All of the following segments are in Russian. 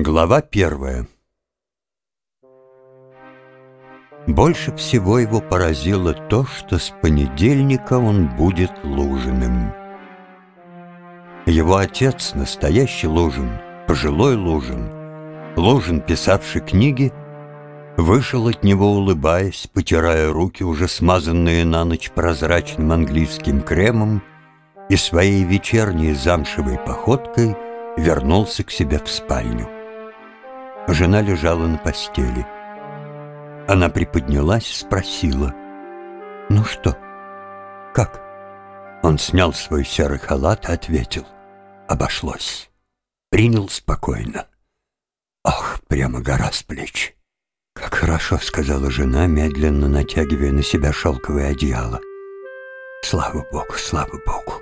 Глава первая Больше всего его поразило то, что с понедельника он будет Лужиным. Его отец, настоящий Лужин, пожилой Лужин, Лужин, писавший книги, вышел от него, улыбаясь, потирая руки, уже смазанные на ночь прозрачным английским кремом, и своей вечерней замшевой походкой вернулся к себе в спальню. Жена лежала на постели. Она приподнялась, спросила, «Ну что, как?» Он снял свой серый халат и ответил, «Обошлось». Принял спокойно. «Ах, прямо гора с плеч!» «Как хорошо», — сказала жена, медленно натягивая на себя шелковое одеяло. «Слава Богу, слава Богу!»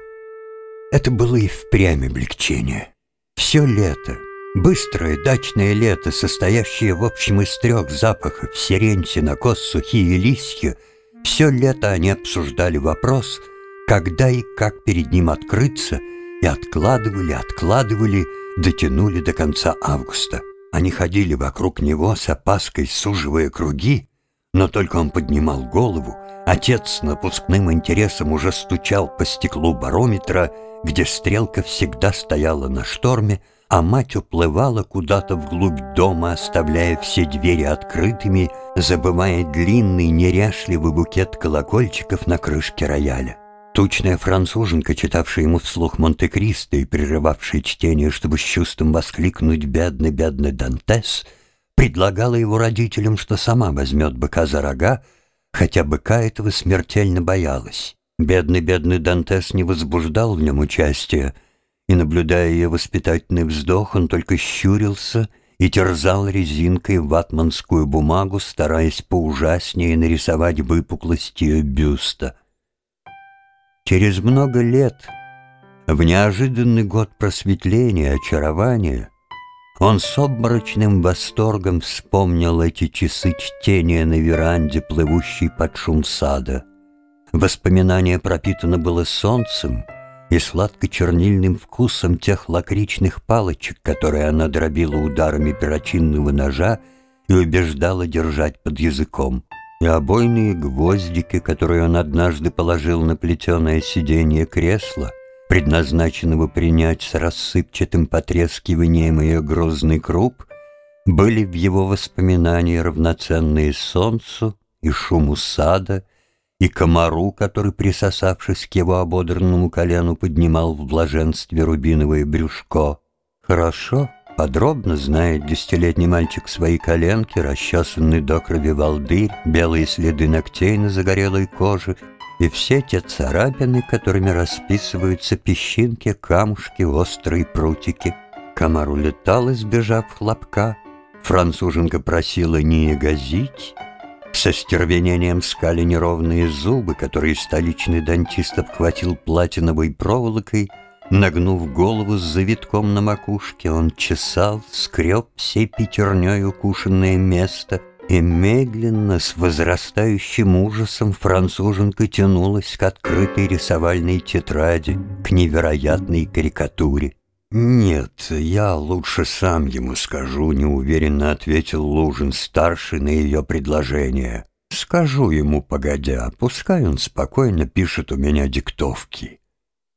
Это было и впрямь облегчение. Все лето, быстрое дачное лето, состоящее в общем из трех запахов — сирень, сенокос, сухие листья, все лето они обсуждали вопрос, когда и как перед ним открыться, и откладывали, откладывали, дотянули до конца августа. Они ходили вокруг него с опаской, суживая круги, но только он поднимал голову, отец с напускным интересом уже стучал по стеклу барометра, где стрелка всегда стояла на шторме, а мать уплывала куда-то вглубь дома, оставляя все двери открытыми, забывая длинный неряшливый букет колокольчиков на крышке рояля. Тучная француженка, читавшая ему вслух Монте-Кристо и прерывавшая чтение, чтобы с чувством воскликнуть «бедный, бедный Дантес», предлагала его родителям, что сама возьмет быка за рога, хотя быка этого смертельно боялась. Бедный-бедный Дантес не возбуждал в нем участия, и, наблюдая ее воспитательный вздох, он только щурился и терзал резинкой ватманскую бумагу, стараясь поужаснее нарисовать выпуклость ее бюста — Через много лет, в неожиданный год просветления, очарования, он с обморочным восторгом вспомнил эти часы чтения на веранде, плывущей под шум сада. Воспоминание пропитано было солнцем и сладко-чернильным вкусом тех лакричных палочек, которые она дробила ударами перочинного ножа и убеждала держать под языком и обойные гвоздики, которые он однажды положил на плетеное сиденье кресла, предназначенного принять с рассыпчатым потрескиванием ее грозный круп, были в его воспоминании равноценные солнцу и шуму сада, и комару, который, присосавшись к его ободранному колену, поднимал в блаженстве рубиновое брюшко. Хорошо, Подробно знает десятилетний мальчик свои коленки, расчесанный до крови волдырь, белые следы ногтей на загорелой коже и все те царапины, которыми расписываются песчинки, камушки, острые прутики. Комар улетал, избежав хлопка. Француженка просила не ягозить. Со стервенением скали неровные зубы, которые столичный дантист обхватил платиновой проволокой — Нагнув голову с завитком на макушке, он чесал, скреб всей пятерней укушенное место, и медленно, с возрастающим ужасом, француженка тянулась к открытой рисовальной тетради, к невероятной карикатуре. «Нет, я лучше сам ему скажу», — неуверенно ответил Лужин-старший на ее предложение. «Скажу ему, погодя, пускай он спокойно пишет у меня диктовки».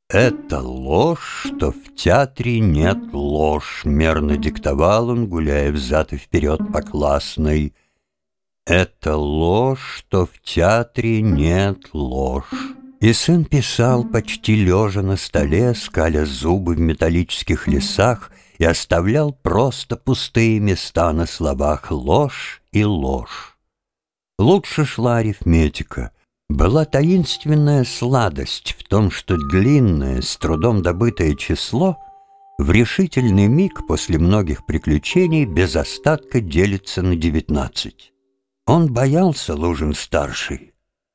«Это ложь, что в театре нет ложь», — мерно диктовал он, гуляя взад и вперед по классной. «Это ложь, что в театре нет ложь». И сын писал, почти лежа на столе, скаля зубы в металлических лесах, и оставлял просто пустые места на словах «ложь» и «ложь». Лучше шла арифметика — была таинственная сладость в том, что длинное, с трудом добытое число в решительный миг после многих приключений без остатка делится на девятнадцать. Он боялся, Лужин-старший,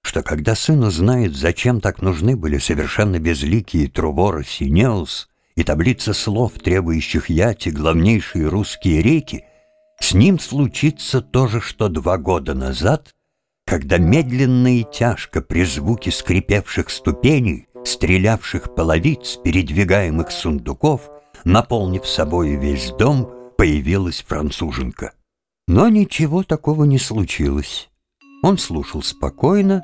что когда сын узнает, зачем так нужны были совершенно безликие Трувор и Синеус и таблица слов, требующих яти, главнейшие русские реки, с ним случится то же, что два года назад когда медленно и тяжко при звуке скрипевших ступеней, стрелявших половиц, передвигаемых сундуков, наполнив собой весь дом, появилась француженка. Но ничего такого не случилось. Он слушал спокойно,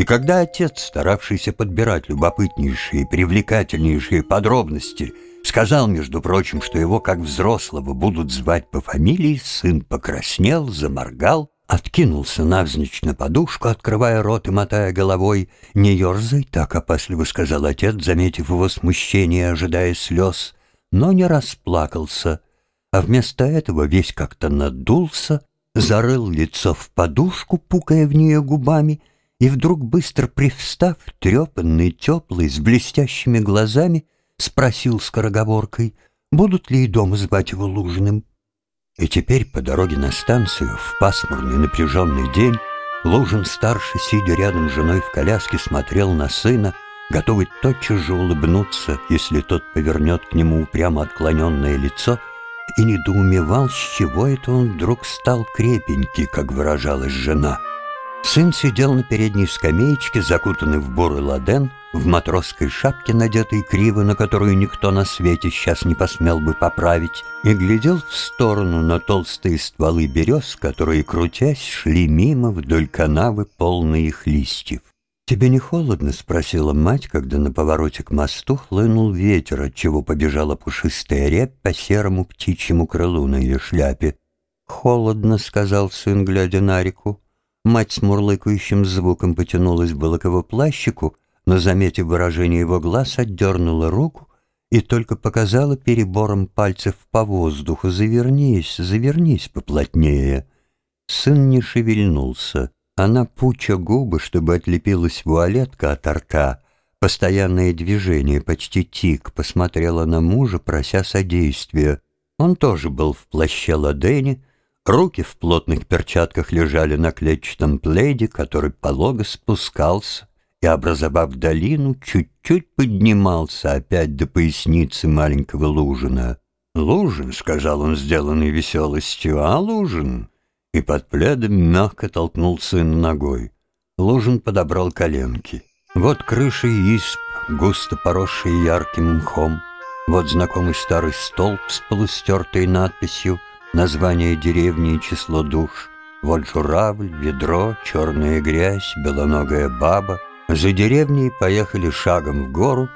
и когда отец, старавшийся подбирать любопытнейшие привлекательнейшие подробности, сказал, между прочим, что его, как взрослого, будут звать по фамилии, сын покраснел, заморгал, откинулся навзничь на подушку, открывая рот и мотая головой. «Не ерзай так», — опасливо сказал отец, заметив его смущение, ожидая слез, но не расплакался, а вместо этого весь как-то надулся, зарыл лицо в подушку, пукая в нее губами, и вдруг, быстро привстав, трепанный, теплый, с блестящими глазами, спросил скороговоркой, будут ли и дома звать его Лужиным. И теперь по дороге на станцию, в пасмурный напряженный день, Лужин-старший, сидя рядом с женой в коляске, смотрел на сына, готовый тотчас же улыбнуться, если тот повернет к нему упрямо отклоненное лицо, и недоумевал, с чего это он вдруг стал крепенький, как выражалась жена — Сын сидел на передней скамеечке, закутанный в бурый ладен, в матросской шапке, надетой криво, на которую никто на свете сейчас не посмел бы поправить, и глядел в сторону на толстые стволы берез, которые, крутясь, шли мимо вдоль канавы, полные их листьев. «Тебе не холодно?» — спросила мать, когда на повороте к мосту хлынул ветер, отчего побежала пушистая рябь по серому птичьему крылу на ее шляпе. «Холодно», — сказал сын, глядя на реку. Мать с мурлыкающим звуком потянулась было к его плащику, но, заметив выражение его глаз, отдернула руку и только показала перебором пальцев по воздуху «Завернись, завернись поплотнее». Сын не шевельнулся. Она, пуча губы, чтобы отлепилась вуалетка от рта, постоянное движение, почти тик, посмотрела на мужа, прося содействия. Он тоже был в плаще ладени, Руки в плотных перчатках лежали на клетчатом пледе, который полого спускался и, образовав долину, чуть-чуть поднимался опять до поясницы маленького Лужина. «Лужин», — сказал он, сделанный веселостью, — «а Лужин?» И под пледом мягко толкнул сына ногой. Лужин подобрал коленки. Вот крыши исп, густо поросшие ярким мхом. Вот знакомый старый столб с полустертой надписью — название деревни и число душ. Вот журавль, ведро, черная грязь, белоногая баба. За деревней поехали шагом в гору,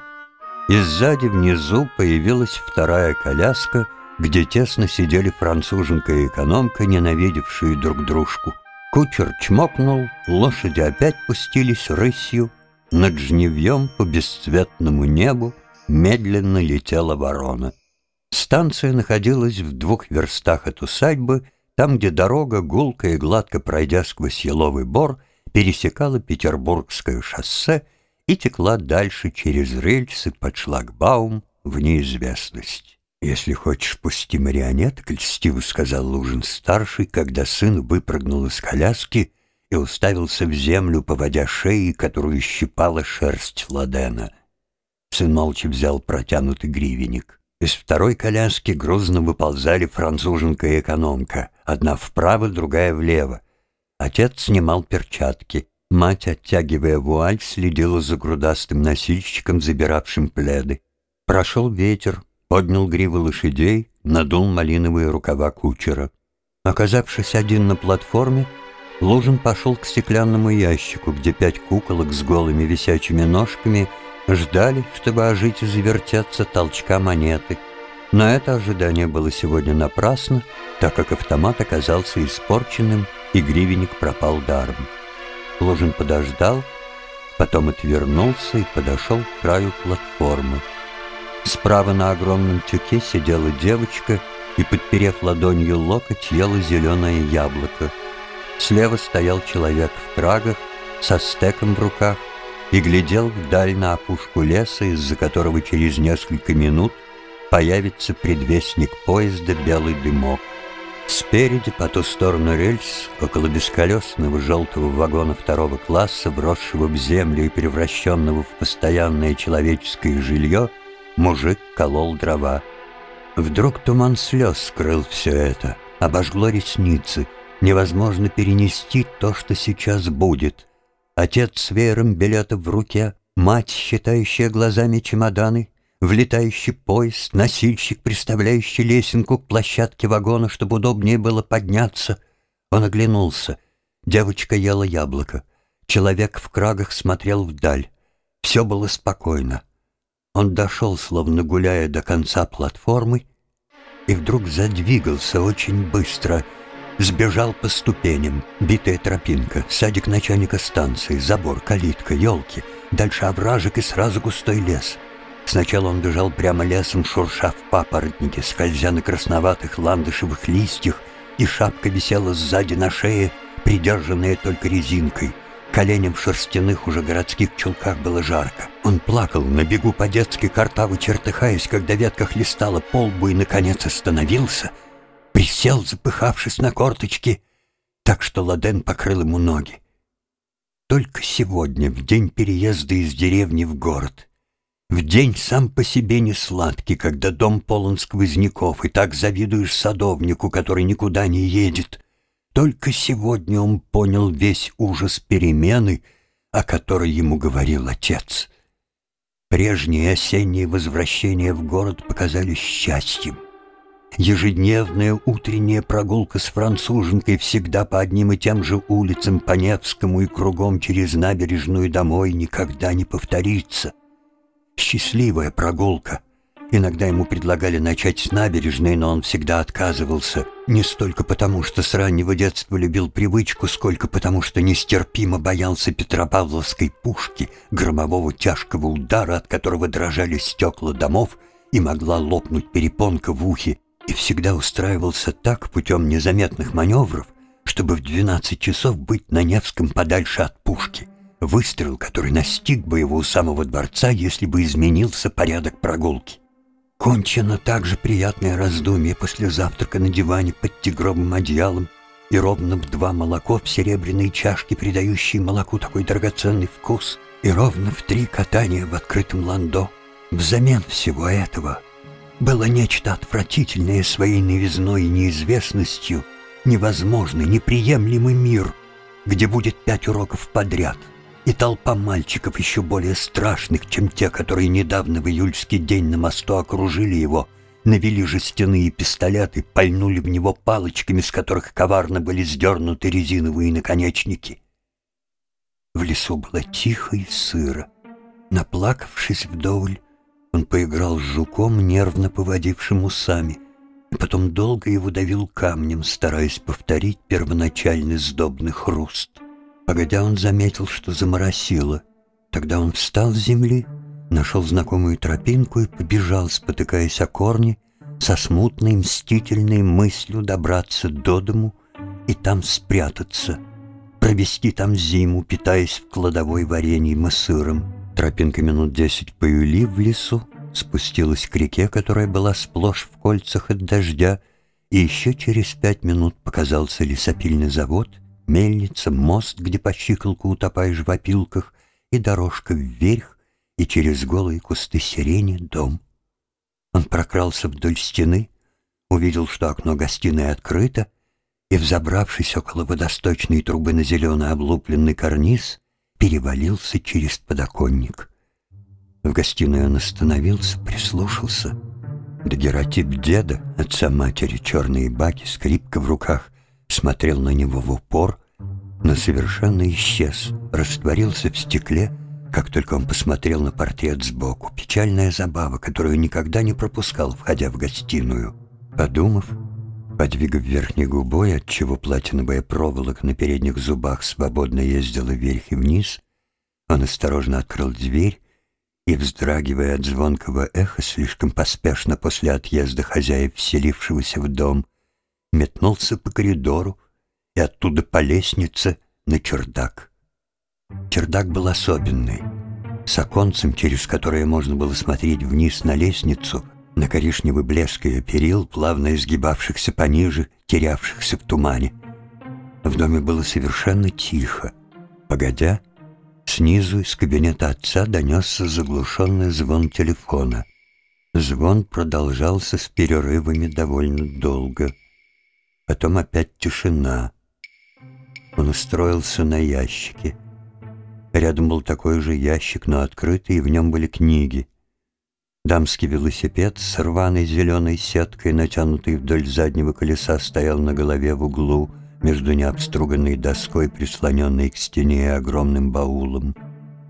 и сзади внизу появилась вторая коляска, где тесно сидели француженка и экономка, ненавидевшие друг дружку. Кучер чмокнул, лошади опять пустились рысью, над жневьем по бесцветному небу медленно летела ворона. Станция находилась в двух верстах от усадьбы, там, где дорога, гулко и гладко пройдя сквозь еловый бор, пересекала Петербургское шоссе и текла дальше через рельсы под шлагбаум в неизвестность. «Если хочешь, пусти марионеток», — льстиво сказал Лужин-старший, когда сын выпрыгнул из коляски и уставился в землю, поводя шеей, которую щипала шерсть Ладена. Сын молча взял протянутый гривенник. Из второй коляски грузно выползали француженка и экономка, одна вправо, другая влево. Отец снимал перчатки. Мать, оттягивая вуаль, следила за грудастым носильщиком, забиравшим пледы. Прошел ветер, поднял гривы лошадей, надул малиновые рукава кучера. Оказавшись один на платформе, Лужин пошел к стеклянному ящику, где пять куколок с голыми висячими ножками — Ждали, чтобы ожить и завертеться толчка монеты. Но это ожидание было сегодня напрасно, так как автомат оказался испорченным, и гривенник пропал даром. Ложин подождал, потом отвернулся и подошел к краю платформы. Справа на огромном тюке сидела девочка и, подперев ладонью локоть, ела зеленое яблоко. Слева стоял человек в трагах со стеком в руках, и глядел вдаль на опушку леса, из-за которого через несколько минут появится предвестник поезда белый дымок. Спереди, по ту сторону рельс, около бесколесного желтого вагона второго класса, вросшего в землю и превращенного в постоянное человеческое жилье, мужик колол дрова. Вдруг туман слез скрыл все это, обожгло ресницы. Невозможно перенести то, что сейчас будет — Отец с веером билетов в руке, мать, считающая глазами чемоданы, влетающий поезд, носильщик, приставляющий лесенку к площадке вагона, чтобы удобнее было подняться. Он оглянулся. Девочка ела яблоко. Человек в крагах смотрел вдаль. Все было спокойно. Он дошел, словно гуляя до конца платформы, и вдруг задвигался очень быстро. Сбежал по ступеням, битая тропинка, садик начальника станции, забор, калитка, елки, дальше овражек и сразу густой лес. Сначала он бежал прямо лесом, шурша в папоротнике, скользя на красноватых ландышевых листьях, и шапка висела сзади на шее, придержанная только резинкой — Коленям в шерстяных уже городских чулках было жарко. Он плакал, на бегу по-детски картавы чертыхаясь, когда ветка хлестала полбу и, наконец, остановился, присел, запыхавшись на корточки, так что Ладен покрыл ему ноги. Только сегодня, в день переезда из деревни в город, в день сам по себе не сладкий, когда дом полон сквозняков, и так завидуешь садовнику, который никуда не едет, только сегодня он понял весь ужас перемены, о которой ему говорил отец. Прежние осенние возвращения в город показались счастьем. Ежедневная утренняя прогулка с француженкой всегда по одним и тем же улицам по Невскому и кругом через набережную домой никогда не повторится. Счастливая прогулка, Иногда ему предлагали начать с набережной, но он всегда отказывался. Не столько потому, что с раннего детства любил привычку, сколько потому, что нестерпимо боялся Петропавловской пушки, громового тяжкого удара, от которого дрожали стекла домов и могла лопнуть перепонка в ухе, и всегда устраивался так путем незаметных маневров, чтобы в 12 часов быть на Невском подальше от пушки. Выстрел, который настиг бы его у самого дворца, если бы изменился порядок прогулки. Кончено также приятное раздумье после завтрака на диване под тигровым одеялом и ровно в два молоко в серебряной чашке, придающие молоку такой драгоценный вкус, и ровно в три катания в открытом ландо. Взамен всего этого было нечто отвратительное своей новизной и неизвестностью, невозможный, неприемлемый мир, где будет пять уроков подряд — и толпа мальчиков еще более страшных, чем те, которые недавно в июльский день на мосту окружили его, навели жестяные пистолеты, пальнули в него палочками, с которых коварно были сдернуты резиновые наконечники. В лесу было тихо и сыро. Наплакавшись вдоволь, он поиграл с жуком, нервно поводившим усами, и потом долго его давил камнем, стараясь повторить первоначальный сдобный хруст. Погодя, он заметил, что заморосило. Тогда он встал с земли, нашел знакомую тропинку и побежал, спотыкаясь о корни, со смутной мстительной мыслью добраться до дому и там спрятаться, провести там зиму, питаясь в кладовой вареньем и сыром. Тропинка минут десять поюли в лесу, спустилась к реке, которая была сплошь в кольцах от дождя, и еще через пять минут показался лесопильный завод — Мельница, мост, где по щиколку утопаешь в опилках, и дорожка вверх, и через голые кусты сирени дом. Он прокрался вдоль стены, увидел, что окно гостиной открыто, и, взобравшись около водосточной трубы на зеленый облупленный карниз, перевалился через подоконник. В гостиной он остановился, прислушался. Дагеротип деда, отца матери, черные баки, скрипка в руках, смотрел на него в упор, но совершенно исчез, растворился в стекле, как только он посмотрел на портрет сбоку. Печальная забава, которую никогда не пропускал, входя в гостиную. Подумав, подвигав верхней губой, отчего платиновая проволока на передних зубах свободно ездила вверх и вниз, он осторожно открыл дверь и, вздрагивая от звонкого эха, слишком поспешно после отъезда хозяев, вселившегося в дом, метнулся по коридору и оттуда по лестнице на чердак. Чердак был особенный, с оконцем, через которое можно было смотреть вниз на лестницу, на коричневый блеск ее перил, плавно изгибавшихся пониже, терявшихся в тумане. В доме было совершенно тихо. Погодя, снизу из кабинета отца донесся заглушенный звон телефона. Звон продолжался с перерывами довольно долго — Потом опять тишина. Он устроился на ящике. Рядом был такой же ящик, но открытый, и в нем были книги. Дамский велосипед с рваной зеленой сеткой, натянутой вдоль заднего колеса, стоял на голове в углу, между необструганной доской, прислоненной к стене и огромным баулом.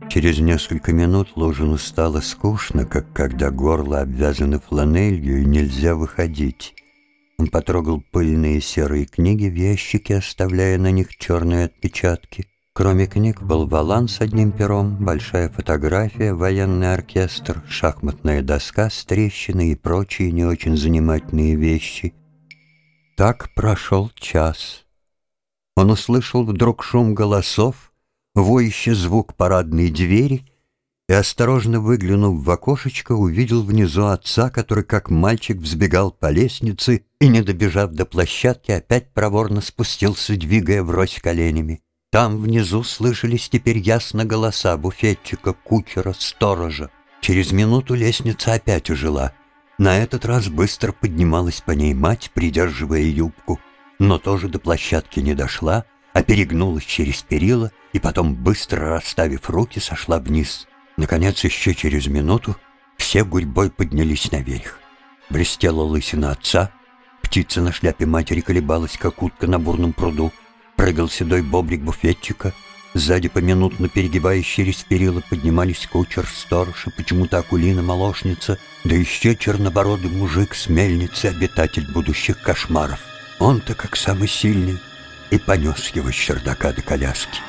Через несколько минут Ложину стало скучно, как когда горло обвязано фланелью и нельзя выходить. Он потрогал пыльные серые книги в ящике, оставляя на них черные отпечатки. Кроме книг был валан с одним пером, большая фотография, военный оркестр, шахматная доска с трещиной и прочие не очень занимательные вещи. Так прошел час. Он услышал вдруг шум голосов, воющий звук парадной двери и, осторожно выглянув в окошечко, увидел внизу отца, который как мальчик взбегал по лестнице и, не добежав до площадки, опять проворно спустился, двигая врозь коленями. Там внизу слышались теперь ясно голоса буфетчика, кучера, сторожа. Через минуту лестница опять ожила. На этот раз быстро поднималась по ней мать, придерживая юбку, но тоже до площадки не дошла, а перегнулась через перила и потом, быстро расставив руки, сошла вниз. Наконец, еще через минуту все гурьбой поднялись наверх. Блестела лысина отца, птица на шляпе матери колебалась, как утка на бурном пруду, прыгал седой бобрик буфетчика, сзади поминутно перегибаясь через перила поднимались кучер, сторож и почему-то акулина-молочница, да еще чернобородый мужик с мельницы, обитатель будущих кошмаров. Он-то как самый сильный, и понес его с чердака до коляски.